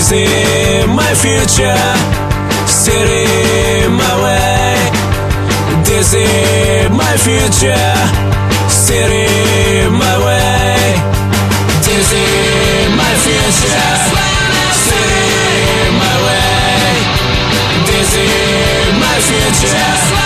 City, my future. City, my way. This is my future. City, my way. This is my future. City, my way. This is my future.